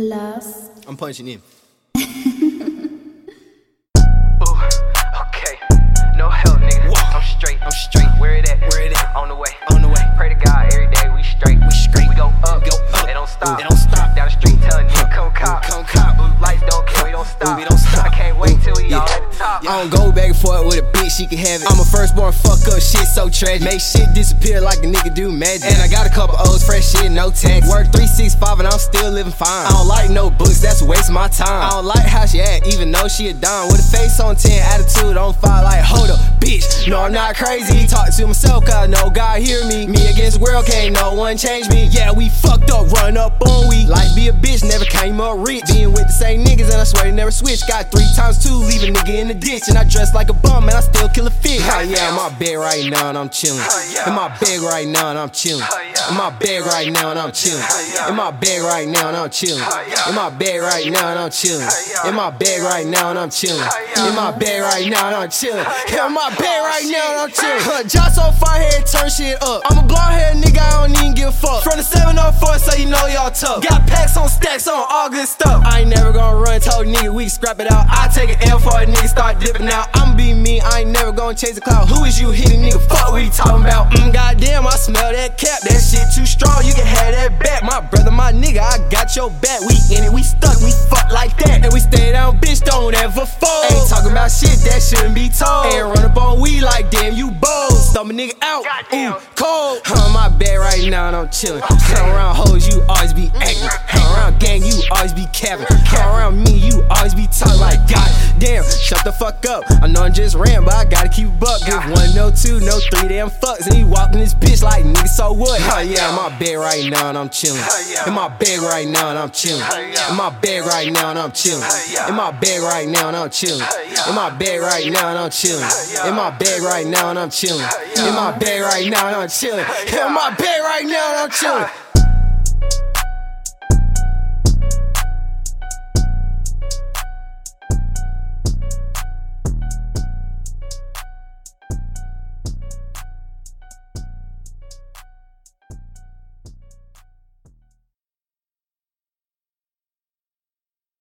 Plus. I'm punching in. Ooh, okay. No help, nigga. Whoa. I'm straight. I'm straight. Where it at? Where it at? On the way. On the way. Pray to God every day. We straight. We straight. We go up. Go up. They don't stop. They don't stop. Down the street telling nigga come cop. Come cop. Blue lights don't care. We don't stop. We don't stop. I can't wait till we Yeah. all at the top. I don't go back and forth with a bitch, she can have it. I'm a firstborn, fuck up, shit so tragic. Make shit disappear like a nigga do magic. And I got a couple O's, fresh shit, no tax. Work 365 and I'm still living fine. I don't like no books, that's a waste my time. I don't like how she act, even though she a dime. With a face on 10, attitude on fire, like hold up, bitch. No, I'm not crazy. Talk to myself, cause I know God hear me. Me against the world, can't no one change me. Yeah, we fucked up, run up on we. Life be a bitch, never came up rich. Being with the same niggas, and I swear they never switch. Got three times two, leave a nigga in the ditch. And I dress like a bum, and I still kill a fish. Oh, yeah, I'm my bed right now, and I'm chillin'. In my bed right now, and I'm chillin'. In my bed right now, and I'm chillin'. In my bed right now, and I'm chillin'. In my bed right now, and I'm chillin'. In my bed right now, and I'm chillin'. In my bed right now, and I'm chillin'. In my bed right now, and I'm chillin'. Josh so far head, turn shit up. I'm a blonde head nigga, I don't even give a fuck. From the 704, so you know y'all tough. Got packs on stacks on all good stuff. I ain't never gonna run, told nigga we scrap it out. I take an L for a nigga, start dipping out. I'ma be me, I ain't never gonna chase a cloud. Who is you hitting nigga? Fuck what you talking about? Mm, goddamn, I smell that cap. That shit too strong, you can have that back. My brother, my nigga, I got your back. We in it, we stuck, we fuck like that. And we stay down, bitch, don't ever fall. Ain't talking about shit that shouldn't be told. Ain't run up on we like damn, you bold. Stump a nigga out, Goddamn. ooh, cold. I'm On my bed right now, and I'm chillin'. Come around hoes, you always be acting. Come around gang, you always be capping. Come around me, Shut the fuck up. I know I'm just ran, but I gotta keep a buck. Give one, no two, no three damn fucks. And you walking this bitch like nigga, so what? Oh yeah, in my bed right now, and I'm chillin'. In my bed right now, and I'm chillin'. In my bed right now, and I'm chillin'. In my bed right now, and I'm chillin'. In my bed right now, and I'm chillin'. In my bed right now, and I'm chillin'. In my bed right now, and I'm chillin'. In my bed right now, and I'm chillin'.